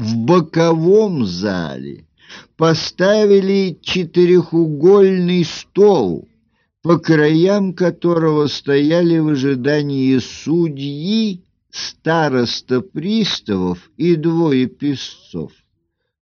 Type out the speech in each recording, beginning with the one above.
В боковом зале поставили четырехугольный стол, по краям которого стояли в ожидании судьи, староста приставов и двое песцов.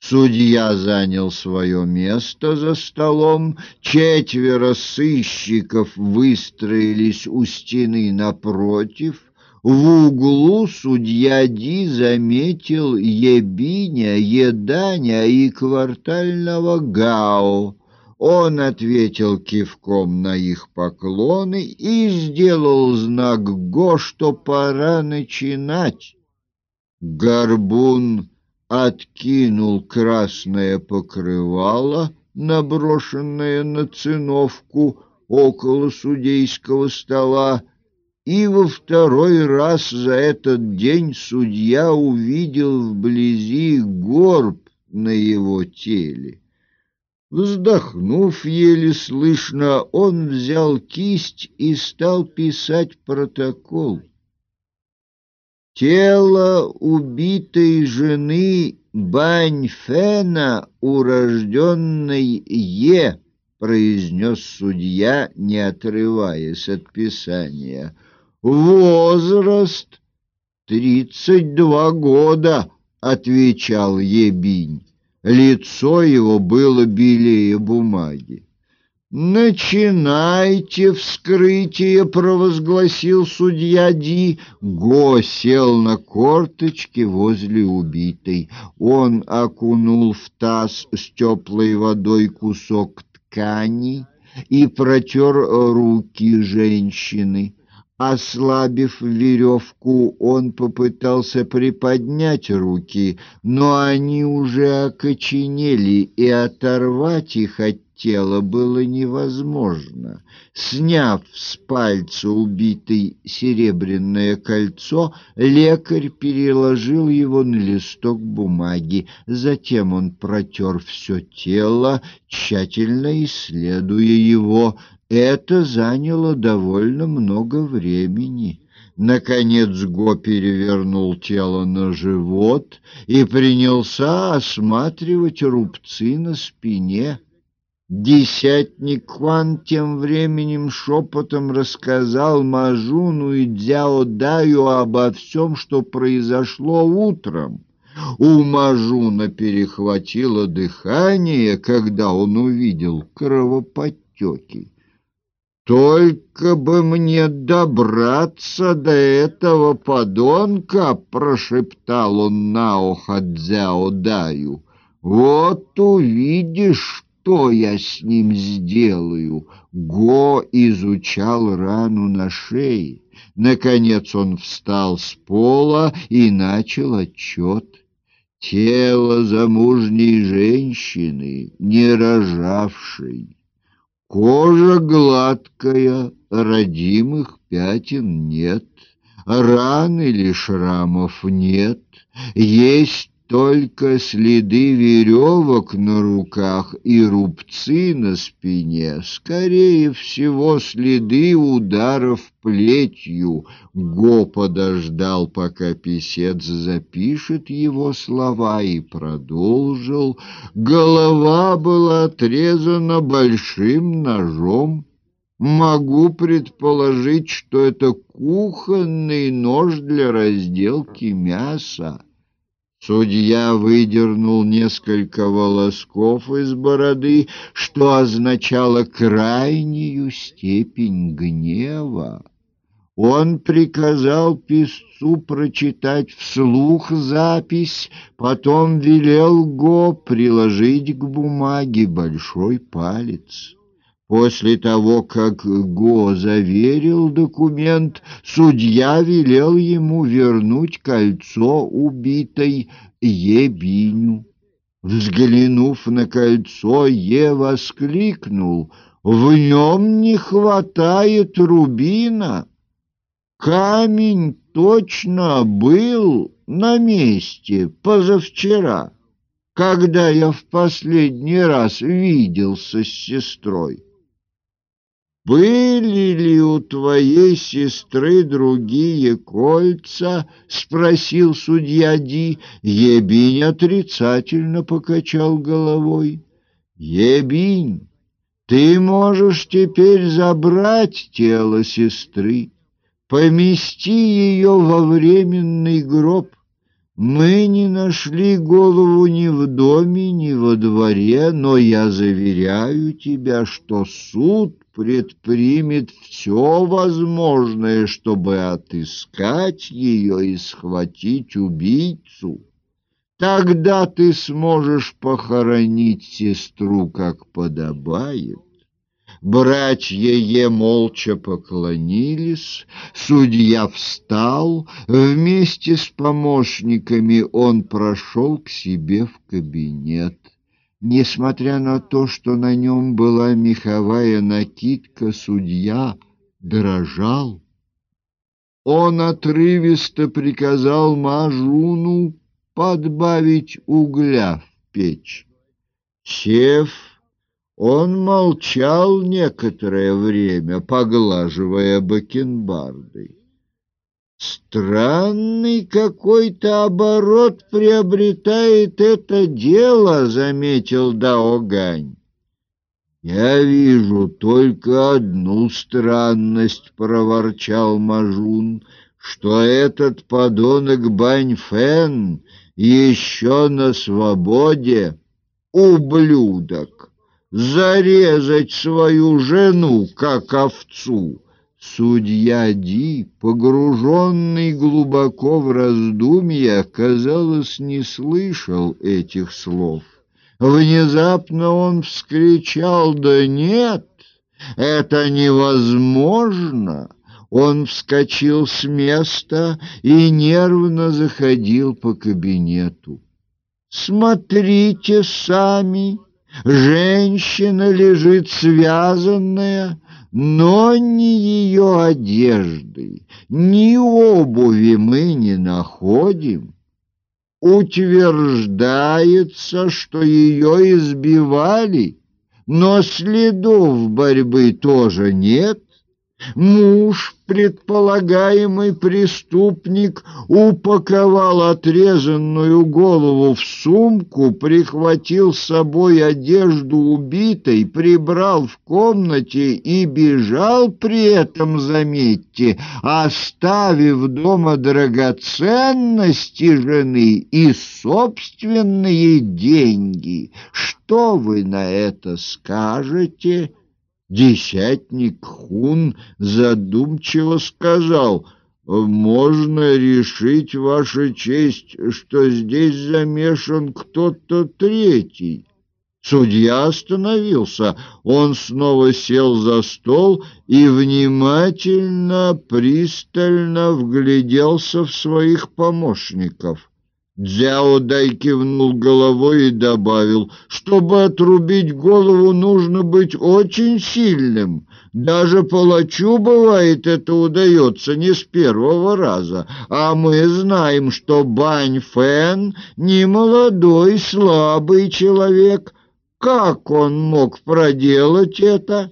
Судья занял свое место за столом, четверо сыщиков выстроились у стены напротив. В углу судья Ди заметил Ебиня, Еданя и квартального Гао. Он ответил кивком на их поклоны и сделал знак Го, что пора начинать. Горбун откинул красное покрывало, наброшенное на циновку около судейского стола, и во второй раз за этот день судья увидел вблизи горб на его теле. Вздохнув еле слышно, он взял кисть и стал писать протокол. Тело убитой жены Баньфена, урожденной Е, произнес судья, не отрываясь от писания. Возраст тридцать два года, отвечал Ебинь. Лицо его было белее бумаги. «Начинайте вскрытие!» — провозгласил судья Ди. Го сел на корточки возле убитой. Он окунул в таз с теплой водой кусок ткани и протер руки женщины. Ослабив веревку, он попытался приподнять руки, но они уже окоченели, и оторвать их от тела было невозможно. Сняв с пальца убитой серебряное кольцо, лекарь переложил его на листок бумаги. Затем он протер все тело, тщательно исследуя его. Это заняло довольно много времени. Наконец Го перевернул тело на живот и принялся осматривать рубцы на спине. Десятник Кван тем временем шепотом рассказал Мажуну и Дзяо Даю обо всем, что произошло утром. У Мажуна перехватило дыхание, когда он увидел кровоподтеки. «Только бы мне добраться до этого подонка!» — прошептал он на ухо Дзяо Даю. «Вот увидишь, что я с ним сделаю?» Го изучал рану на шее. Наконец он встал с пола и начал отчет. Тело замужней женщины, не рожавшей. Кожа гладкая, родимых пятен нет, ран или шрамов нет, есть только следы веревок на руках и рубцы на спине, скорее всего, следы ударов плетью. Го подождал, пока писец запишет его слова, и продолжил. Голова была отрезана большим ножом. Могу предположить, что это кухонный нож для разделки мяса. Судья выдернул несколько волосков из бороды, что означало крайнюю степень гнева. Он приказал писцу прочитать вслух запись, потом велел Го приложить к бумаге большой палец. После того, как Го заверил документ, судья велел ему вернуть кольцо убитой Ебиню. Взглянув на кольцо, Е воскликнул, «В нем не хватает рубина! Камень точно был на месте позавчера, когда я в последний раз виделся с сестрой». «Были ли у твоей сестры другие кольца?» — спросил судья Ди. Ебинь отрицательно покачал головой. «Ебинь, ты можешь теперь забрать тело сестры, помести ее во временный гроб». Мы не нашли голову ни в доме, ни во дворе, но я заверяю тебя, что суд предпримет все возможное, чтобы отыскать ее и схватить убийцу. Тогда ты сможешь похоронить сестру, как подобает. Братья Е молча поклонились, судья встал, вместе с помощниками он прошел к себе в кабинет. Несмотря на то, что на нем была меховая накидка, судья дрожал. Он отрывисто приказал Мажуну подбавить угля в печь. Сев, он молчал некоторое время, поглаживая бакенбарды. Странный какой-то оборот приобретает это дело, заметил Даогань. Я вижу только одну странность, проворчал Мажун, что этот подонок Баньфен еще на свободе, ублюдок, зарезать свою жену как овцу. Судья Ди, погруженный глубоко в раздумья, казалось, не слышал этих слов. Внезапно он вскричал «Да нет, это невозможно!» Он вскочил с места и нервно заходил по кабинету. «Смотрите сами!» Женщина лежит связанная, но ни ее одежды, ни обуви мы не находим. Утверждается, что ее избивали, но следов борьбы тоже нет. Муж, предполагаемый преступник, упаковал отрезанную голову в сумку, прихватил с собой одежду убитой, прибрал в комнате и бежал при этом, заметьте, оставив дома драгоценности жены и собственные деньги. Что вы на это скажете?» Десятник Хун задумчиво сказал, «Можно решить, Ваша честь, что здесь замешан кто-то третий». Судья остановился. Он снова сел за стол и внимательно, пристально вгляделся в своих помощников. Дзяо Дай кивнул головой и добавил, чтобы отрубить голову, нужно быть очень сильным. Даже палачу, бывает, это удается не с первого раза. А мы знаем, что Бань Фэн не молодой, слабый человек. Как он мог проделать это?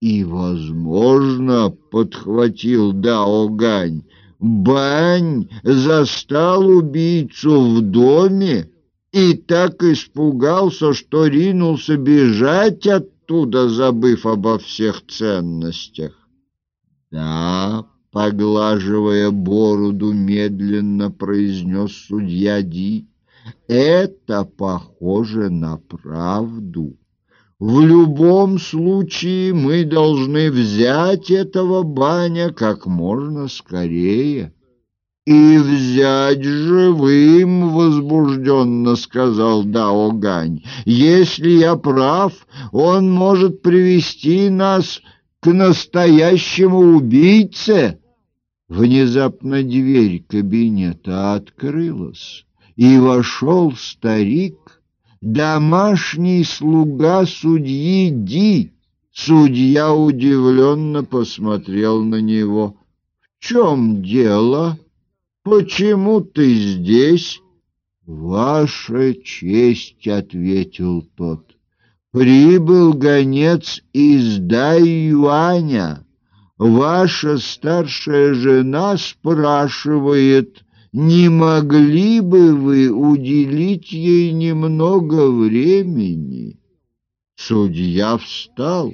И, возможно, подхватил Дао Гань, Бань застал убийцу в доме и так испугался, что ринулся бежать оттуда, забыв обо всех ценностях. Да, поглаживая бороду, медленно произнес судья Ди, это похоже на правду. В любом случае мы должны взять этого баня как можно скорее. И взять живым, возбужденно сказал Дао Гань. Если я прав, он может привести нас к настоящему убийце. Внезапно дверь кабинета открылась, и вошел старик домашний слуга судьи Ди. Судья удивленно посмотрел на него. «В чем дело? Почему ты здесь?» «Ваша честь», — ответил тот, Прибыл гонец из Дайюаня. Ваша старшая жена спрашивает, не могли бы вы уделить ей немного времени? Судья встал.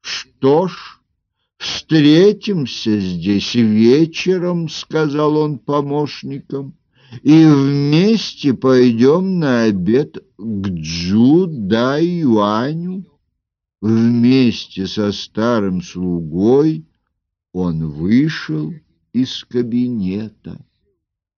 Что ж, встретимся здесь вечером, сказал он помощникам, и вместе пойдем на обед к Джу Да Юаню. Вместе со старым слугой он вышел из кабинета.